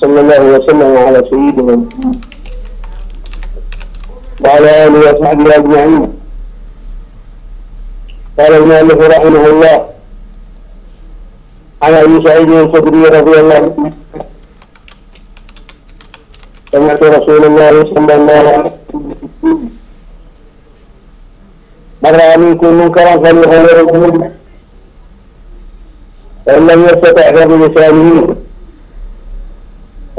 صلى الله وسلم على سيدنا وعلى آله وصحبه أجمعين. قال المؤلف رحمه الله عن أبي سعيد الخدري رضي الله عنه سمعت رسول الله صلى الله عليه وسلم من رأى منكم منكرا فليغيره فإن لم يستطع فبلسانه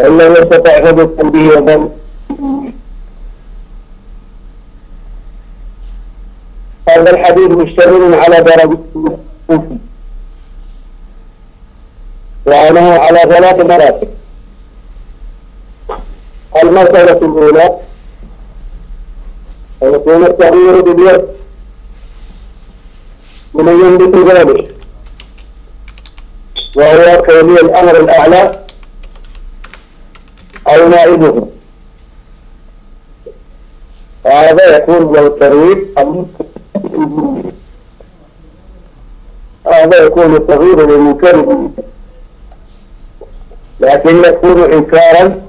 فإن لم يستطع فبقلبه وقلبه هذا الحديث مشتمل على درجة وأنه على ثلاث مراتب. المرتبة الأولى أن يكون التغيير باليد. ومن ينبت ذلك. وهو كولي الأمر الأعلى. أو نائبه وهذا يكون له التغيير هذا يكون التغيير للمنكر. لكن يكون إنكارا.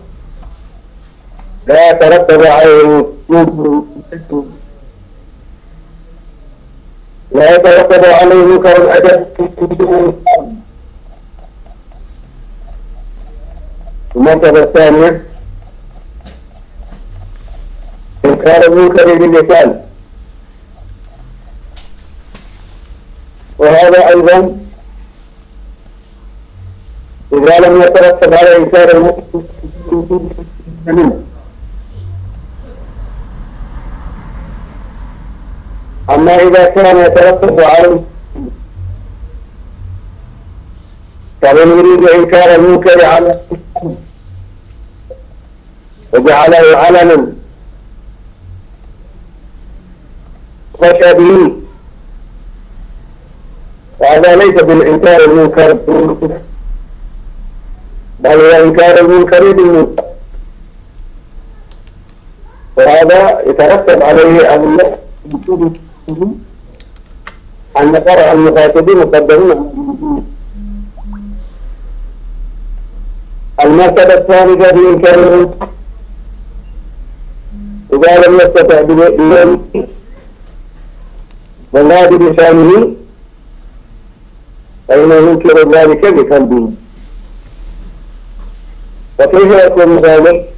لا يترتب عليه لا يترتب عليه منكر. الأدب المرتبة الثانية. إنكار المنكر باللسان وهذا أيضا إذا لم يترتب على إنكار المنكر أما إذا كان يترتب عليه فمن يريد إنكار المنكر على وجعله علنا. خشى به وهذا ليس بالإنكار المنكر. بل هو إنكار المنكر بالمنكر. وهذا يترتب عليه أن أن فرع المخاطبين مقدمون المرتبة الثالثة في المنكر إذا لم يستطع بيده ولا بلسانه فإنه ينكر ذلك بقلبه. وكيف يكون ذلك؟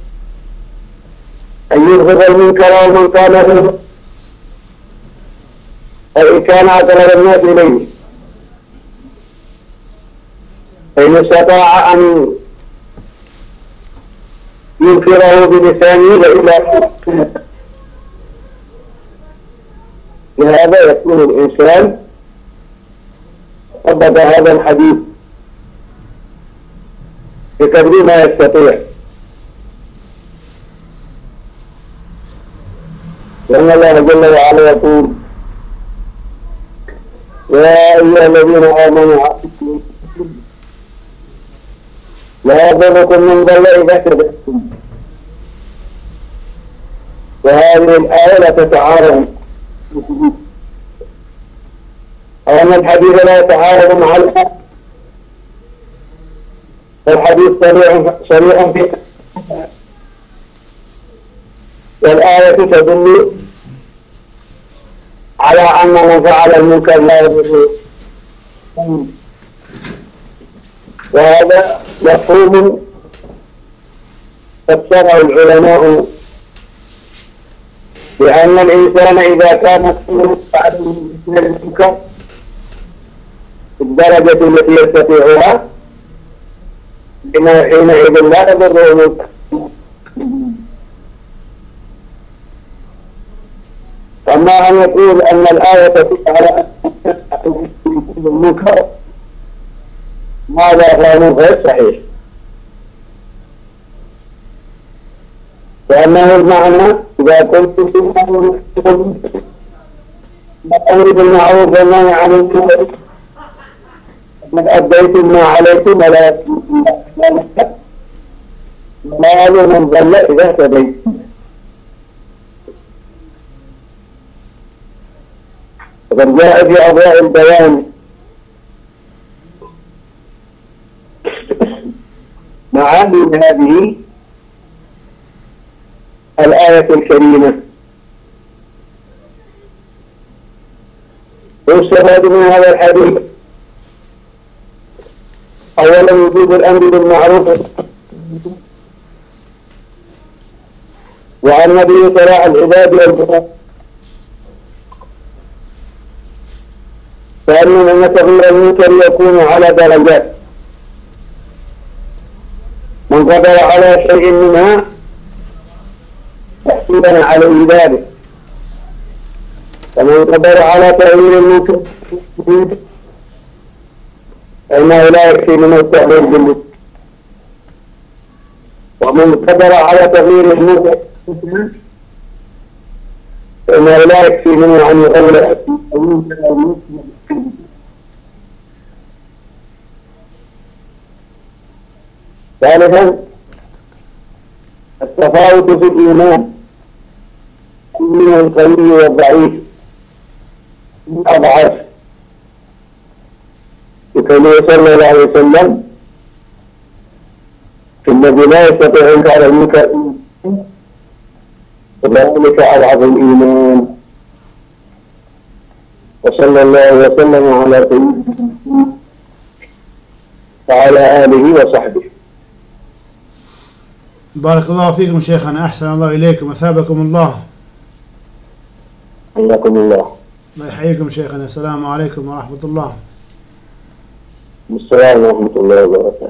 أن يرغب المنكر كان له أو إن كان أقرب الناس إليه. فإن استطاع أن ينكره بلسانه وإلا لهذا يكون الإنسان طبق هذا الحديث بقدر ما يستطيع. لأن الله جل وعلا يقول يا أيها الذين آمنوا لا يضركم من ضل إذا كذبتم وهذه الآية لا تتعارض. أو أن الحديث لا يتعارض مع الحق. فالحديث صريح صريح في والآية تدل على أن من فعل المنكر لا يضره وهذا مفهوم فسره العلماء بأن الإنسان إذا كان فعل المنكر الدرجة التي يستطيعها حينئذ لا المنكر أما أن يقول أن الآية تدل على المنكر هذا كلام غير صحيح؟ لأنه المعنى إذا كنت أمر بالمعروف والنهي عن المنكر من أديتم ما عليكم ولا مال من ضل إذا اهتديتم وقد جاء في أضواء البيان مع معاني هذه الآية الكريمة. والشهاد من هذا الحديث؟ أولا وجود الأمر بالمعروف. وعن نبي صلاح العباد والبشر ثانيا أن تغيير المنكر يكون على درجات. من قدر على شيء منها تحصيلا عليه ذلك فمن قدر على تغيير المنكر فإنه لا يكفي منه التغيير بالمنكر. ومن قدر على تغيير المنكر فإنه لا يكفي منه أن يغير ثالثا التفاوت في الإيمان. من القوي والضعيف أضعف. بقوله صلى الله عليه وسلم الذي لا يستطيع إنكار المنكر وذلك أضعف الإيمان. وصلى الله وسلم على سيدنا وعلى آله وصحبه. بارك الله فيكم شيخنا أحسن الله إليكم أثابكم الله. حياكم الله. الله يحييكم شيخنا. السلام عليكم ورحمة الله. السلام ورحمة الله وبركاته.